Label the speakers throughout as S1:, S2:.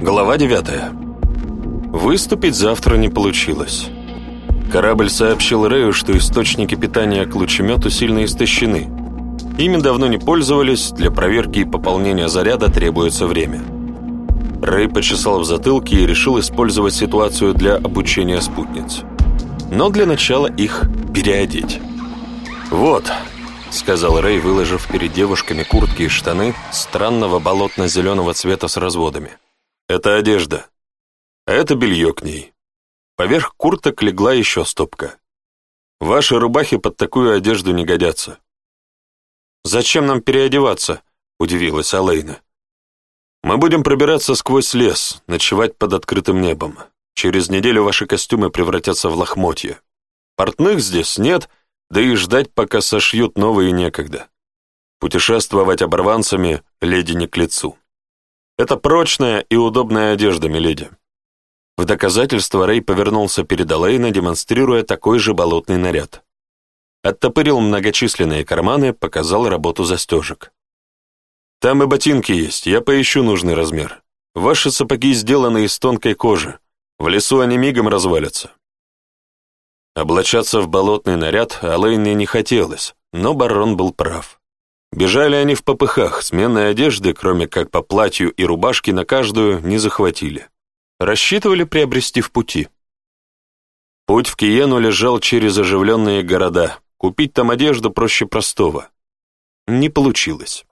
S1: Глава 9. Выступить завтра не получилось. Корабль сообщил Рэю, что источники питания к лучемету сильно истощены. Ими давно не пользовались, для проверки и пополнения заряда требуется время. Рэй почесал в затылке и решил использовать ситуацию для обучения спутниц. Но для начала их переодеть. «Вот», — сказал Рэй, выложив перед девушками куртки и штаны странного болотно-зеленого цвета с разводами. Это одежда. А это белье к ней. Поверх курток легла еще стопка. Ваши рубахи под такую одежду не годятся. «Зачем нам переодеваться?» — удивилась Алейна. «Мы будем пробираться сквозь лес, ночевать под открытым небом. Через неделю ваши костюмы превратятся в лохмотья. Портных здесь нет, да и ждать, пока сошьют новые, некогда. Путешествовать оборванцами леди не к лицу». Это прочная и удобная одежда, миледи». В доказательство Рэй повернулся перед Элейна, демонстрируя такой же болотный наряд. Оттопырил многочисленные карманы, показал работу застежек. «Там и ботинки есть, я поищу нужный размер. Ваши сапоги сделаны из тонкой кожи. В лесу они мигом развалятся». Облачаться в болотный наряд Алэйне не хотелось, но барон был прав. Бежали они в попыхах, сменной одежды, кроме как по платью и рубашке на каждую, не захватили. Рассчитывали приобрести в пути. Путь в Киену лежал через оживленные города. Купить там одежду проще простого. Не получилось.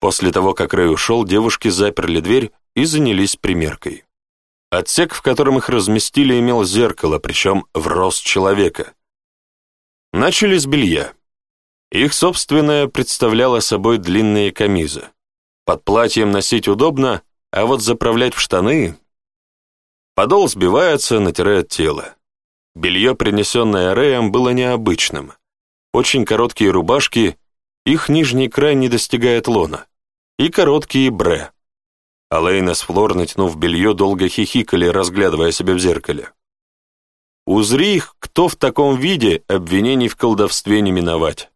S1: После того, как Рэй ушел, девушки заперли дверь и занялись примеркой. Отсек, в котором их разместили, имел зеркало, причем в рост человека. Начали с белья. Их собственное представляло собой длинные камизы. Под платьем носить удобно, а вот заправлять в штаны... Подол сбивается, натирает тело. Белье, принесенное Рэем, было необычным. Очень короткие рубашки, их нижний край не достигает лона, и короткие бре. Алейна с Флор, натянув белье, долго хихикали, разглядывая себя в зеркале. Узри их, кто в таком виде, обвинений в колдовстве не миновать.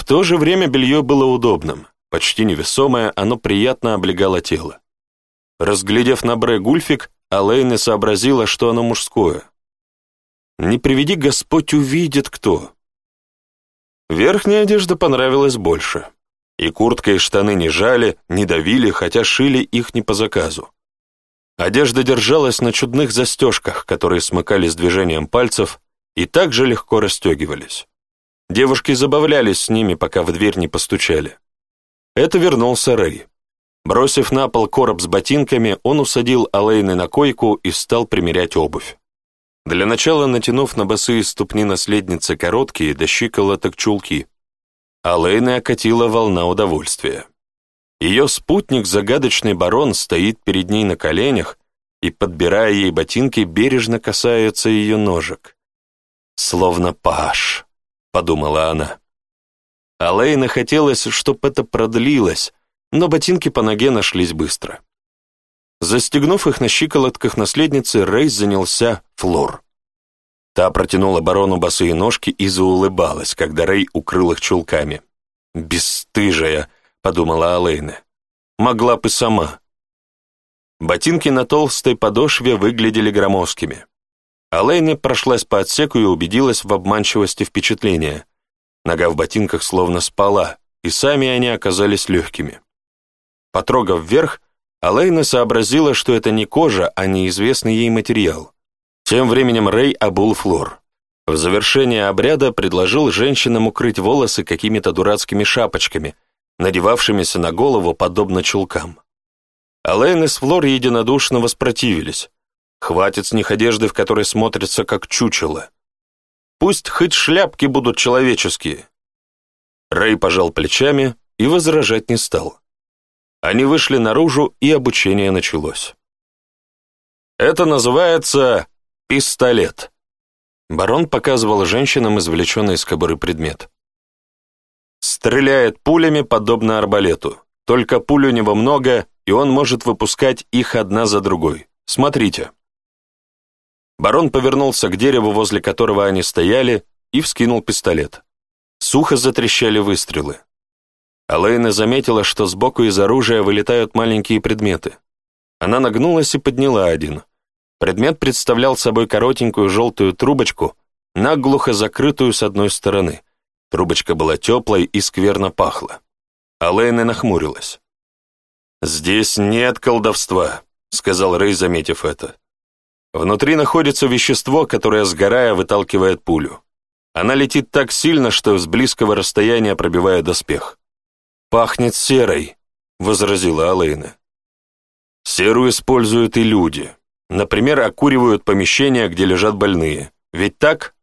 S1: В то же время белье было удобным, почти невесомое, оно приятно облегало тело. Разглядев на Бре гульфик, Алэйна сообразила, что оно мужское. «Не приведи Господь, увидит кто!» Верхняя одежда понравилась больше. И куртка, и штаны не жали, не давили, хотя шили их не по заказу. Одежда держалась на чудных застежках, которые смыкались движением пальцев и также легко расстегивались. Девушки забавлялись с ними, пока в дверь не постучали. Это вернулся Рэй. Бросив на пол короб с ботинками, он усадил Алэйны на койку и стал примерять обувь. Для начала натянув на босые ступни наследницы короткие до щиколоток чулки, Алэйна окатила волна удовольствия. Ее спутник, загадочный барон, стоит перед ней на коленях и, подбирая ей ботинки, бережно касается ее ножек. Словно паш. — подумала она. Алэйна хотелось, чтобы это продлилось, но ботинки по ноге нашлись быстро. Застегнув их на щиколотках наследницы, Рейс занялся флор. Та протянула барону босые ножки и заулыбалась, когда Рей укрыл их чулками. «Бесстыжая», — подумала Алэйна. «Могла бы сама». Ботинки на толстой подошве выглядели громоздкими. А Лейни прошлась по отсеку и убедилась в обманчивости впечатления. Нога в ботинках словно спала, и сами они оказались легкими. Потрогав вверх, Алейна сообразила, что это не кожа, а неизвестный ей материал. Тем временем Рэй обул флор. В завершение обряда предложил женщинам укрыть волосы какими-то дурацкими шапочками, надевавшимися на голову подобно чулкам. Алейн с Флор единодушно воспротивились, Хватит с них одежды, в которой смотрится как чучело. Пусть хоть шляпки будут человеческие. Рэй пожал плечами и возражать не стал. Они вышли наружу, и обучение началось. Это называется пистолет. Барон показывал женщинам извлеченный из кобуры предмет. Стреляет пулями, подобно арбалету. Только пуль у него много, и он может выпускать их одна за другой. Смотрите. Барон повернулся к дереву, возле которого они стояли, и вскинул пистолет. Сухо затрещали выстрелы. Алэйна заметила, что сбоку из оружия вылетают маленькие предметы. Она нагнулась и подняла один. Предмет представлял собой коротенькую желтую трубочку, наглухо закрытую с одной стороны. Трубочка была теплой и скверно пахла. Алэйна нахмурилась. «Здесь нет колдовства», — сказал Рэй, заметив это. Внутри находится вещество, которое, сгорая, выталкивает пулю. Она летит так сильно, что с близкого расстояния пробивает доспех. «Пахнет серой», — возразила Алэйна. «Серу используют и люди. Например, окуривают помещения, где лежат больные. Ведь так?»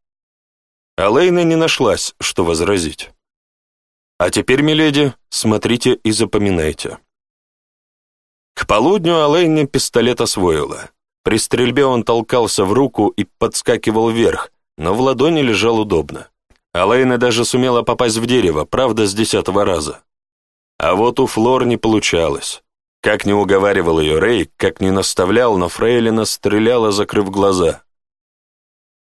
S1: Алэйна не нашлась, что возразить. «А теперь, миледи, смотрите и запоминайте». К полудню Алэйна пистолет освоила. При стрельбе он толкался в руку и подскакивал вверх, но в ладони лежал удобно. Алейна даже сумела попасть в дерево, правда, с десятого раза. А вот у Флор не получалось. Как не уговаривал ее Рэй, как не наставлял, но Фрейлина стреляла, закрыв глаза.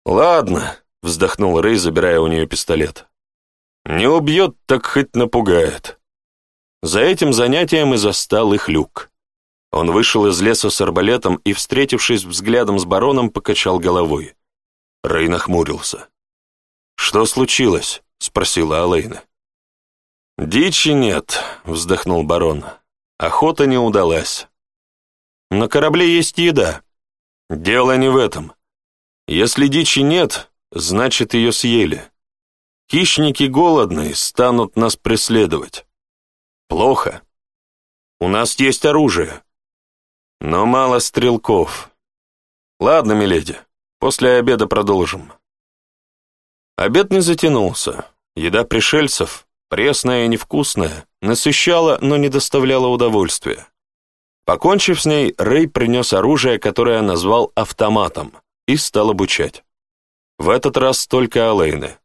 S1: «Ладно», — вздохнул Рей, забирая у нее пистолет. «Не убьет, так хоть напугает». За этим занятием и застал их люк. Он вышел из леса с арбалетом и, встретившись взглядом с бароном, покачал головой. Рэй нахмурился. «Что случилось?» — спросила Алейна. «Дичи нет», — вздохнул барон. «Охота не удалась. На корабле есть еда. Дело не в этом. Если дичи нет, значит, ее съели. Хищники голодные, станут нас преследовать. Плохо. У нас есть оружие. Но мало стрелков. Ладно, миледи, после обеда продолжим. Обед не затянулся. Еда пришельцев, пресная и невкусная, насыщала, но не доставляла удовольствия. Покончив с ней, Рэй принес оружие, которое назвал автоматом, и стал обучать. В этот раз только Алэйны.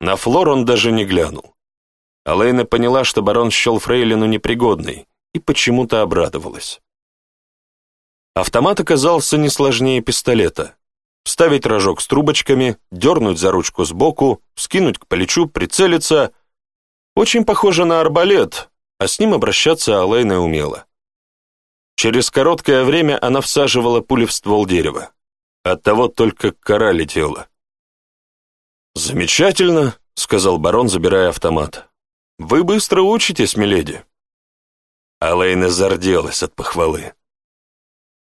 S1: На Флор он даже не глянул. Алэйна поняла, что барон счел Фрейлину непригодной, и почему-то обрадовалась. Автомат оказался не сложнее пистолета. Вставить рожок с трубочками, дернуть за ручку сбоку, скинуть к плечу, прицелиться. Очень похоже на арбалет, а с ним обращаться Алайна умела. Через короткое время она всаживала пули в ствол дерева. Оттого только кора летела. «Замечательно», — сказал барон, забирая автомат. «Вы быстро учитесь, миледи». Алэйна зарделась от похвалы.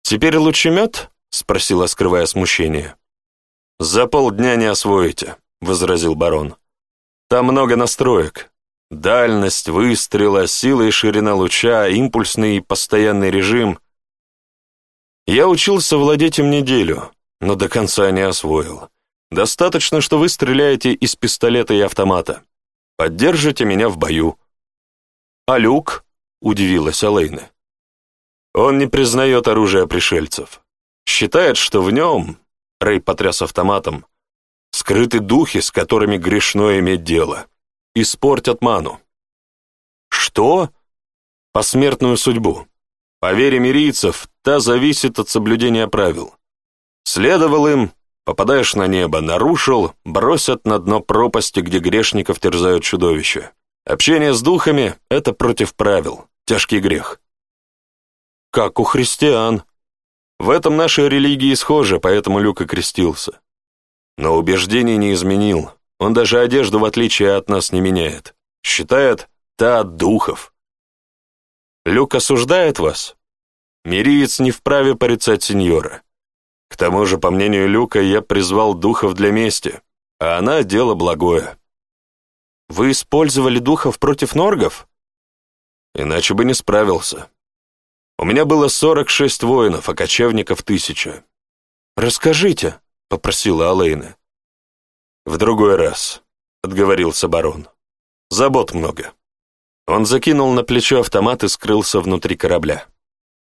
S1: «Теперь лучемет?» — спросила, скрывая смущение. «За полдня не освоите», — возразил барон. «Там много настроек. Дальность выстрела, сила и ширина луча, импульсный и постоянный режим. Я учился владеть им неделю, но до конца не освоил. Достаточно, что вы стреляете из пистолета и автомата. Поддержите меня в бою». «А люк?» — удивилась Алэйна. Он не признает оружие пришельцев. Считает, что в нем, Рэй потряс автоматом, скрыты духи, с которыми грешно иметь дело, и спортят ману. Что? Посмертную судьбу. По вере мирийцев, та зависит от соблюдения правил. Следовал им, попадаешь на небо, нарушил, бросят на дно пропасти, где грешников терзают чудовища. Общение с духами — это против правил, тяжкий грех. Как у христиан. В этом наши религии схожи, поэтому Люк и крестился. Но убеждений не изменил. Он даже одежду, в отличие от нас, не меняет. Считает, та от духов. Люк осуждает вас? Мириец не вправе порицать сеньора. К тому же, по мнению Люка, я призвал духов для мести, а она — дело благое. Вы использовали духов против норгов? Иначе бы не справился. У меня было 46 воинов, а кочевников тысяча. «Расскажите», — попросила Алэйна. «В другой раз», — отговорился барон. «Забот много». Он закинул на плечо автомат и скрылся внутри корабля.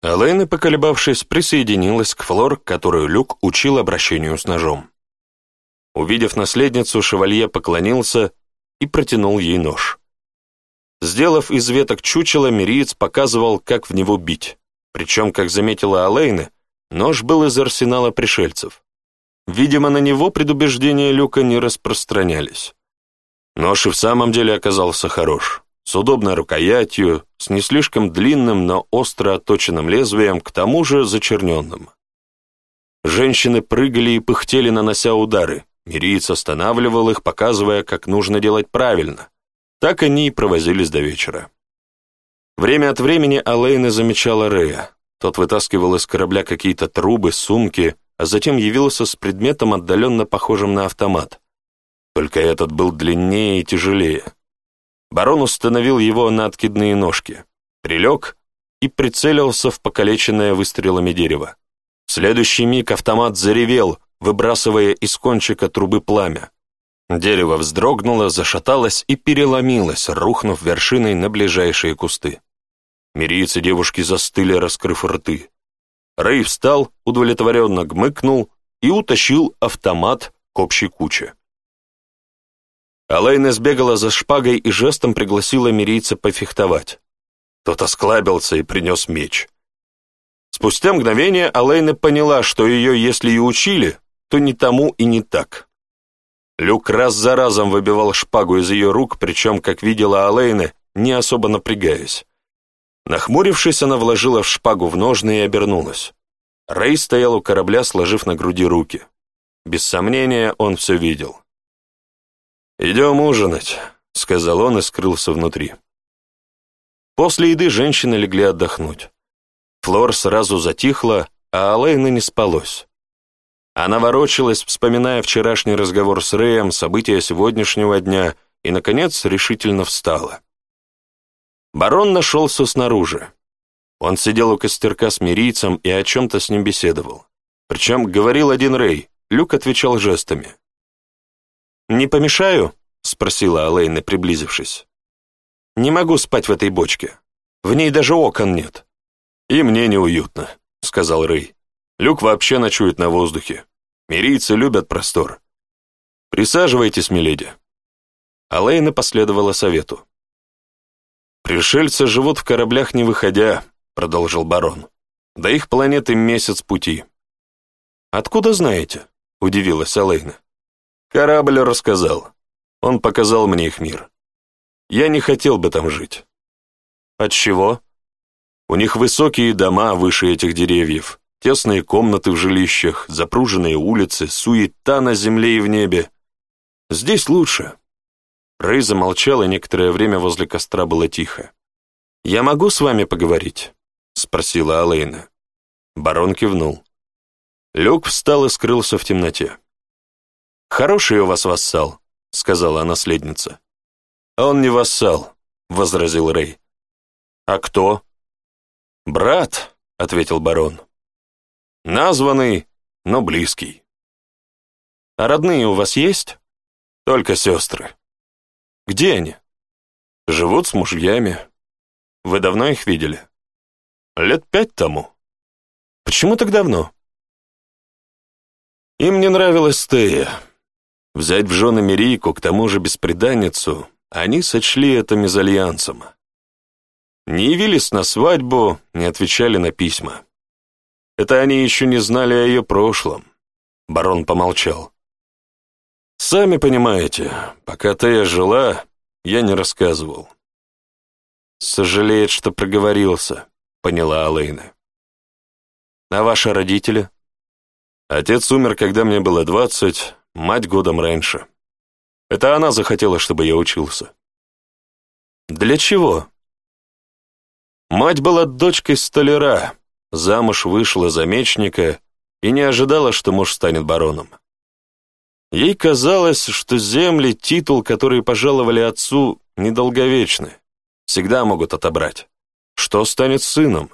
S1: Алэйна, поколебавшись, присоединилась к Флор, которую Люк учил обращению с ножом. Увидев наследницу, шевалье поклонился и протянул ей нож. Сделав из веток чучело, мириец показывал, как в него бить. Причем, как заметила Алейна, нож был из арсенала пришельцев. Видимо, на него предубеждения Люка не распространялись. Нож и в самом деле оказался хорош. С удобной рукоятью, с не слишком длинным, но остро отточенным лезвием, к тому же зачерненным. Женщины прыгали и пыхтели, нанося удары. Мириец останавливал их, показывая, как нужно делать правильно, так они и провозились до вечера. Время от времени Алейна замечала Рея. Тот вытаскивал из корабля какие-то трубы, сумки, а затем явился с предметом, отдаленно похожим на автомат. Только этот был длиннее и тяжелее. Барон установил его на откидные ножки, прилег и прицелился в покалеченное выстрелами дерево. В следующий миг автомат заревел, выбрасывая из кончика трубы пламя. Дерево вздрогнуло, зашаталось и переломилось, рухнув вершиной на ближайшие кусты. Мирийцы девушки застыли, раскрыв рты. Рэй встал, удовлетворенно гмыкнул и утащил автомат к общей куче. Алайна сбегала за шпагой и жестом пригласила мирийца пофехтовать. Тот осклабился и принес меч. Спустя мгновение Алайна поняла, что ее, если и учили, то не тому и не так. Люк раз за разом выбивал шпагу из ее рук, причем, как видела Алейна, не особо напрягаясь. Нахмурившись, она вложила в шпагу в ножны и обернулась. Рэй стоял у корабля, сложив на груди руки. Без сомнения, он все видел. «Идем ужинать», — сказал он и скрылся внутри. После еды женщины легли отдохнуть. Флор сразу затихла, а Алейна не спалось. Она ворочалась, вспоминая вчерашний разговор с Рэем, события сегодняшнего дня, и, наконец, решительно встала. Барон нашелся снаружи. Он сидел у костерка с мирийцем и о чем-то с ним беседовал. Причем говорил один Рэй, Люк отвечал жестами. «Не помешаю?» — спросила Алэйна, приблизившись. «Не могу спать в этой бочке. В ней даже окон нет». «И мне неуютно», — сказал Рэй. Люк вообще ночует на воздухе. Мирийцы любят простор. Присаживайтесь, миледи. Алейна последовала совету. «Пришельцы живут в кораблях не выходя», — продолжил барон. «До их планеты месяц пути». «Откуда знаете?» — удивилась Алейна. «Корабль рассказал. Он показал мне их мир. Я не хотел бы там жить». Отчего? «У них высокие дома выше этих деревьев, Тесные комнаты в жилищах, запруженные улицы, суета на земле и в небе. Здесь лучше. Рэй замолчал, и некоторое время возле костра было тихо. «Я могу с вами поговорить?» — спросила Алэйна. Барон кивнул. Люк встал и скрылся в темноте. «Хороший у вас вассал», — сказала наследница. «Он не вассал», — возразил Рэй. «А кто?» «Брат», — ответил барон. Названный, но близкий. А родные у вас есть? Только сестры. Где они? Живут с мужьями. Вы давно их видели? Лет пять тому. Почему так давно? Им не нравилась Тея. Взять в жены Мерийку, к тому же беспреданницу, они сочли это мезальянсом. Не явились на свадьбу, не отвечали на письма. Это они еще не знали о ее прошлом. Барон помолчал. Сами понимаете, пока Тея жила, я не рассказывал. Сожалеет, что проговорился, поняла Алэйна. А ваши родители? Отец умер, когда мне было двадцать, мать годом раньше. Это она захотела, чтобы я учился. Для чего? Мать была дочкой столяра, замуж вышла за мечника и не ожидала, что муж станет бароном. Ей казалось, что земли, титул, который пожаловали отцу, недолговечны, всегда могут отобрать. Что станет сыном?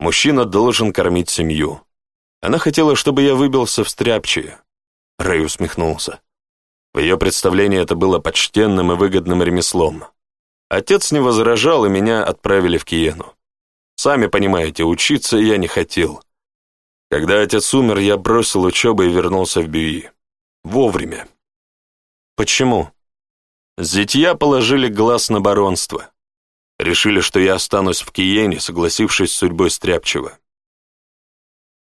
S1: Мужчина должен кормить семью. Она хотела, чтобы я выбился в стряпчие. Рэй усмехнулся. В ее представлении это было почтенным и выгодным ремеслом. Отец не возражал, и меня отправили в Киену. Сами понимаете, учиться я не хотел. Когда отец умер, я бросил учебу и вернулся в Бюи. Вовремя. Почему? Зятья положили глаз на баронство. Решили, что я останусь в Киене, согласившись с судьбой Стряпчева.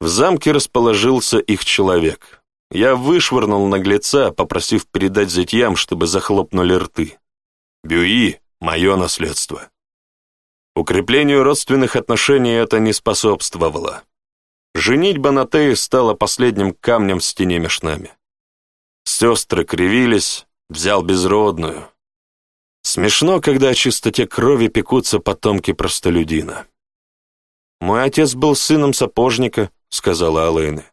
S1: В замке расположился их человек. Я вышвырнул наглеца, попросив передать зятьям, чтобы захлопнули рты. Бюи — мое наследство. Укреплению родственных отношений это не способствовало. Женитьба на Тее стала последним камнем в стене меж нами. Сестры кривились, взял безродную. Смешно, когда о чистоте крови пекутся потомки простолюдина. «Мой отец был сыном сапожника», — сказала Алэйна.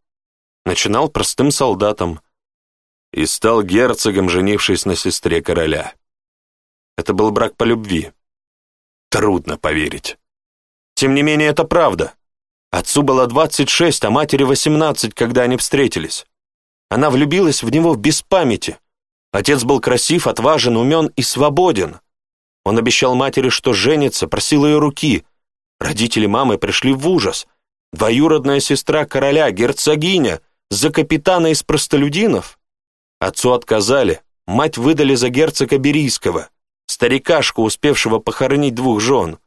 S1: «Начинал простым солдатом и стал герцогом, женившись на сестре короля. Это был брак по любви. Трудно поверить. Тем не менее, это правда. Отцу было 26, а матери 18, когда они встретились. Она влюбилась в него без памяти. Отец был красив, отважен, умен и свободен. Он обещал матери, что женится, просил ее руки. Родители мамы пришли в ужас. Двоюродная сестра короля, герцогиня, за капитана из простолюдинов. Отцу отказали, мать выдали за герцога Берийского старикашку, успевшего похоронить двух жен.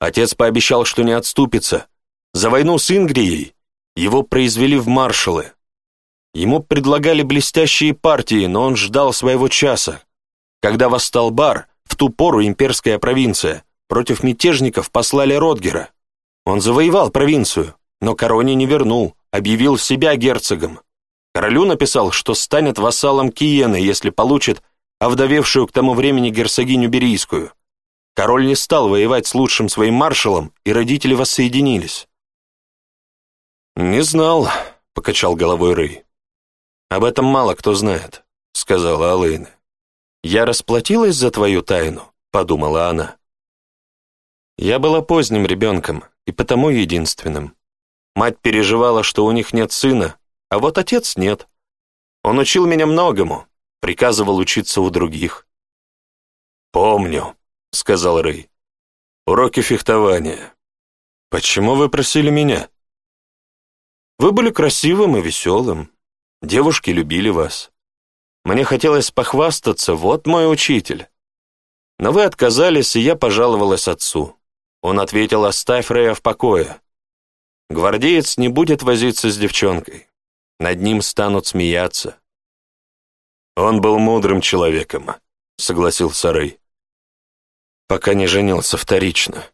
S1: Отец пообещал, что не отступится. За войну с Ингрией его произвели в маршалы. Ему предлагали блестящие партии, но он ждал своего часа. Когда восстал Бар, в ту пору имперская провинция, против мятежников послали Родгера. Он завоевал провинцию, но короне не вернул, объявил себя герцогом. Королю написал, что станет вассалом Киены, если получит овдовевшую к тому времени герцогиню Берийскую. Король не стал воевать с лучшим своим маршалом, и родители воссоединились. «Не знал», — покачал головой Рэй. «Об этом мало кто знает», — сказала Алэйна. «Я расплатилась за твою тайну», — подумала она. Я была поздним ребенком, и потому единственным. Мать переживала, что у них нет сына, а вот отец нет. Он учил меня многому, приказывал учиться у других. «Помню», — сказал Рэй. «Уроки фехтования». «Почему вы просили меня?» «Вы были красивым и веселым. Девушки любили вас. Мне хотелось похвастаться, вот мой учитель. Но вы отказались, и я пожаловалась отцу. Он ответил, оставь Рэя в покое. Гвардеец не будет возиться с девчонкой. Над ним станут смеяться. «Он был мудрым человеком», — согласился Рэй. «Пока не женился вторично».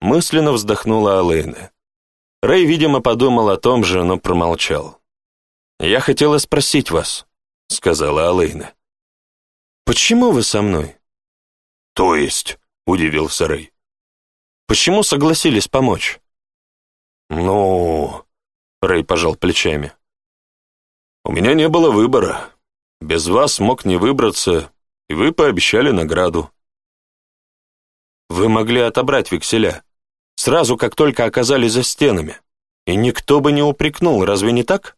S1: Мысленно вздохнула Алэйна. Рэй, видимо, подумал о том же, но промолчал. «Я хотела спросить вас», — сказала Алэйна. «Почему вы со мной?» «То есть?» — удивился Рэй. «Почему согласились помочь?» «Ну...» — Рэй пожал плечами. «У меня не было выбора. Без вас мог не выбраться, и вы пообещали награду. Вы могли отобрать векселя, сразу как только оказались за стенами, и никто бы не упрекнул, разве не так?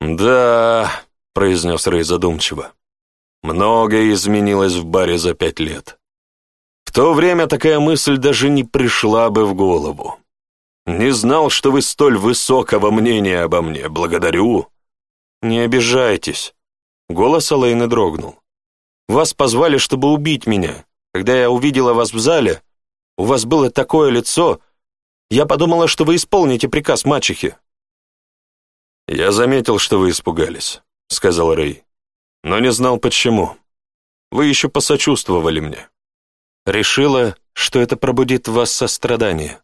S1: «Да», — произнес Рэй задумчиво, — «многое изменилось в баре за пять лет. В то время такая мысль даже не пришла бы в голову. Не знал, что вы столь высокого мнения обо мне, благодарю». «Не обижайтесь», Голос Элейны дрогнул. «Вас позвали, чтобы убить меня. Когда я увидела вас в зале, у вас было такое лицо. Я подумала, что вы исполните приказ мачехи». «Я заметил, что вы испугались», — сказал Рэй. «Но не знал, почему. Вы еще посочувствовали мне». Решила, что это пробудит в вас сострадание.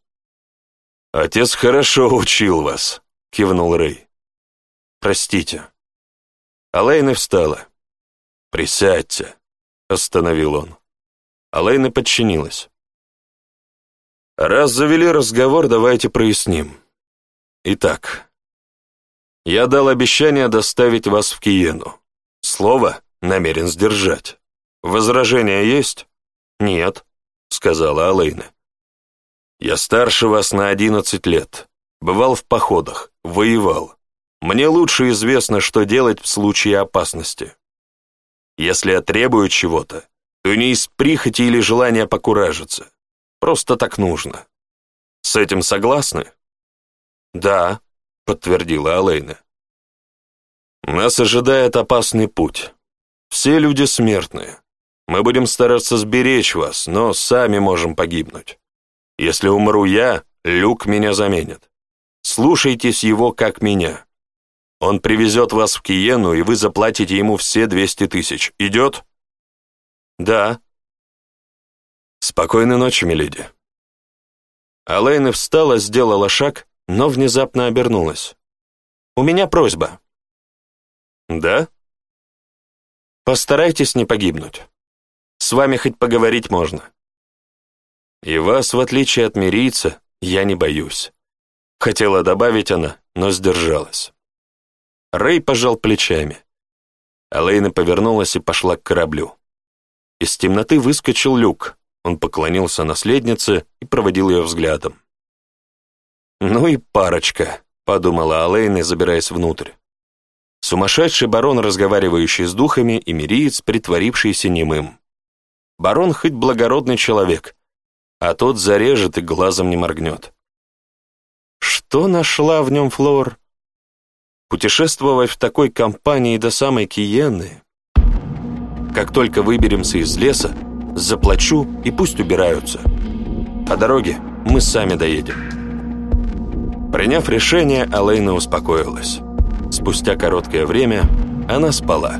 S1: «Отец хорошо учил вас», — кивнул Рэй. «Простите», Алейна встала. «Присядьте», — остановил он. Алейна подчинилась. «Раз завели разговор, давайте проясним. Итак, я дал обещание доставить вас в Киену. Слово намерен сдержать. Возражения есть?» «Нет», — сказала Алейна. «Я старше вас на одиннадцать лет. Бывал в походах, воевал. Мне лучше известно, что делать в случае опасности. Если я требую чего-то, то не из прихоти или желания покуражиться. Просто так нужно. С этим согласны? Да, подтвердила Алейна. Нас ожидает опасный путь. Все люди смертные. Мы будем стараться сберечь вас, но сами можем погибнуть. Если умру я, Люк меня заменит. Слушайтесь его, как меня. Он привезет вас в Киену, и вы заплатите ему все 200 тысяч. Идет?» «Да». «Спокойной ночи, миледи». Алэйна встала, сделала шаг, но внезапно обернулась. «У меня просьба». «Да?» «Постарайтесь не погибнуть. С вами хоть поговорить можно». «И вас, в отличие от мирийца, я не боюсь», — хотела добавить она, но сдержалась. Рэй пожал плечами. Алейна повернулась и пошла к кораблю. Из темноты выскочил люк. Он поклонился наследнице и проводил ее взглядом. «Ну и парочка», — подумала Алейна, забираясь внутрь. Сумасшедший барон, разговаривающий с духами, и мириец, притворившийся немым. Барон хоть благородный человек, а тот зарежет и глазом не моргнет. Что нашла в нем Флор? Путешествовать в такой компании до самой Киены. Как только выберемся из леса, заплачу и пусть убираются. По дороге мы сами доедем. Приняв решение, Алейна успокоилась. Спустя короткое время она спала.